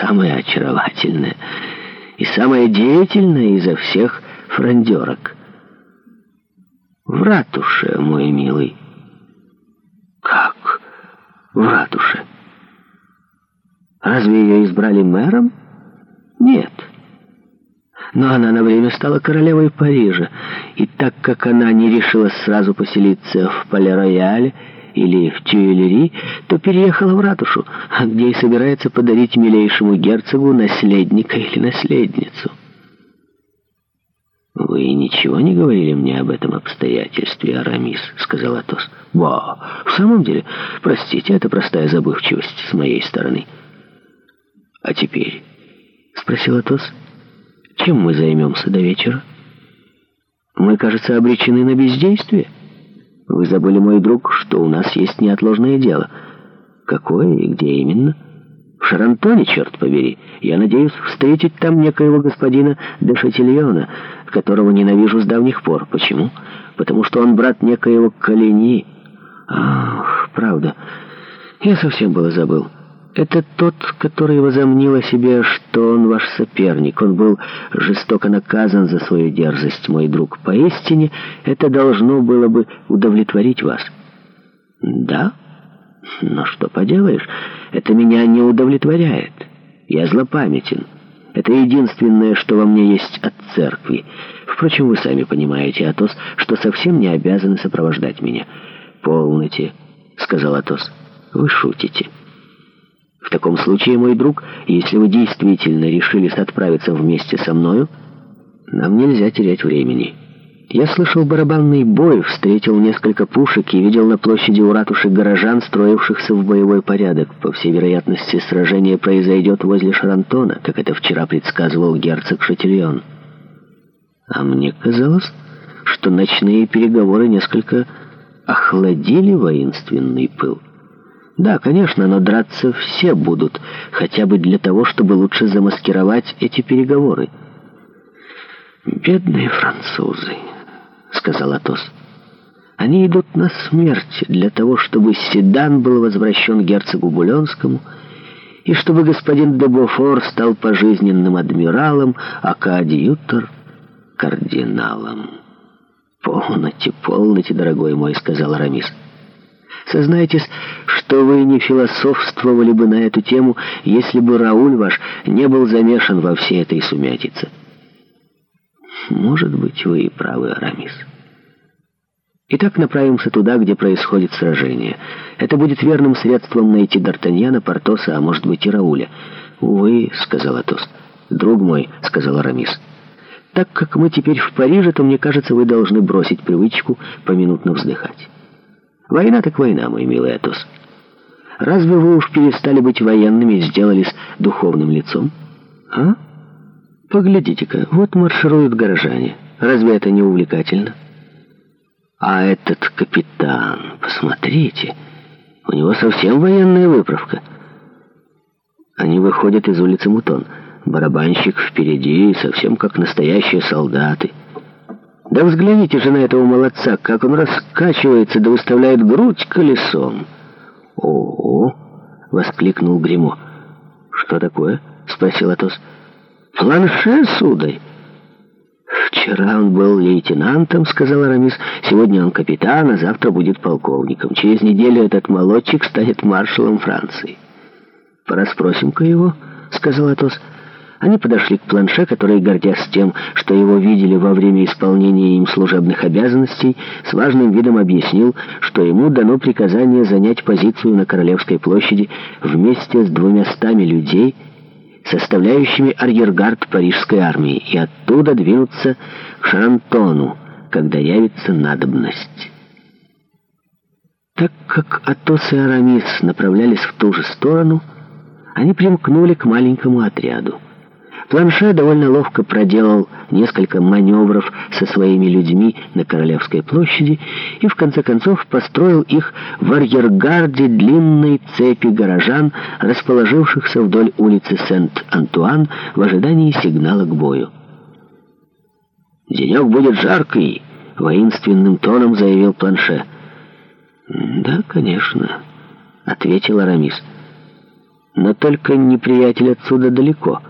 самая очаровательная и самая деятельная изо всех фрондерок. В ратуше, мой милый. Как в ратуше? Разве ее избрали мэром? Нет. Но она на время стала королевой Парижа, и так как она не решилась сразу поселиться в Пале-Рояле, или в Тюэлери, то переехала в ратушу, где и собирается подарить милейшему герцогу наследника или наследницу. «Вы ничего не говорили мне об этом обстоятельстве, Арамис?» — сказал Атос. «Ба! В самом деле, простите, это простая забывчивость с моей стороны». «А теперь?» — спросил Атос. «Чем мы займемся до вечера?» «Мы, кажется, обречены на бездействие». Вы забыли, мой друг, что у нас есть неотложное дело. Какое и где именно? В Шарантоне, черт побери. Я надеюсь встретить там некоего господина де Шатильона, которого ненавижу с давних пор. Почему? Потому что он брат некоего Калини. Ах, правда. Я совсем было забыл. Это тот, который возомнил о себе, что он ваш соперник. Он был жестоко наказан за свою дерзость, мой друг. Поистине, это должно было бы удовлетворить вас. Да? Но что поделаешь, это меня не удовлетворяет. Я злопамятен. Это единственное, что во мне есть от церкви. Впрочем, вы сами понимаете, Атос, что совсем не обязаны сопровождать меня. «Полноте», — сказал Атос. «Вы шутите». В таком случае, мой друг, если вы действительно решились отправиться вместе со мною, нам нельзя терять времени. Я слышал барабанный бой, встретил несколько пушек и видел на площади у ратуши горожан, строившихся в боевой порядок. По всей вероятности, сражение произойдет возле Шарантона, как это вчера предсказывал герцог Шатильон. А мне казалось, что ночные переговоры несколько охладили воинственный пыл. Да, конечно, но драться все будут, хотя бы для того, чтобы лучше замаскировать эти переговоры. «Бедные французы», — сказал Атос. «Они идут на смерть для того, чтобы седан был возвращен герцогу Буленскому и чтобы господин де стал пожизненным адмиралом, а коадьютор — кардиналом». «Полноте, полноте, дорогой мой», — сказал Арамис. «Арамис». Сознайтесь, что вы не философствовали бы на эту тему, если бы Рауль ваш не был замешан во всей этой сумятице. Может быть, вы и правы, Арамис. Итак, направимся туда, где происходит сражение. Это будет верным средством найти Д'Артаньяна, Портоса, а может быть и Рауля. «Увы», — сказал Атос. «Друг мой», — сказал Арамис. «Так как мы теперь в Париже, то, мне кажется, вы должны бросить привычку поминутно вздыхать». Война так война, мой милый Атос. Разве вы уж перестали быть военными и сделались духовным лицом? А? Поглядите-ка, вот маршируют горожане. Разве это не увлекательно? А этот капитан, посмотрите, у него совсем военная выправка. Они выходят из улицы Мутон. Барабанщик впереди, совсем как настоящие солдаты. Да взгляните же на этого молодца, как он раскачивается, да выставляет грудь колесом. О, -о, -о воскликнул Гримо. Что такое? спросил Атос. Планше, сударь. «Вчера он был лейтенантом», — сказал Арамис. «Сегодня он капитан, а завтра будет полковником. Через неделю этот молодчик станет маршалом Франции». «Пораспросим-ка его», — сказал Атос. «Атос». Они подошли к планше, который, гордясь тем, что его видели во время исполнения им служебных обязанностей, с важным видом объяснил, что ему дано приказание занять позицию на Королевской площади вместе с двумястами людей, составляющими арьергард парижской армии, и оттуда двинуться к Шарантону, когда явится надобность. Так как Атос и Арамис направлялись в ту же сторону, они примкнули к маленькому отряду. Планше довольно ловко проделал несколько маневров со своими людьми на Королевской площади и в конце концов построил их в арьергарде длинной цепи горожан, расположившихся вдоль улицы Сент-Антуан в ожидании сигнала к бою. «Денек будет жаркий», — воинственным тоном заявил Планше. «Да, конечно», — ответил Арамис. «Но только неприятель отсюда далеко».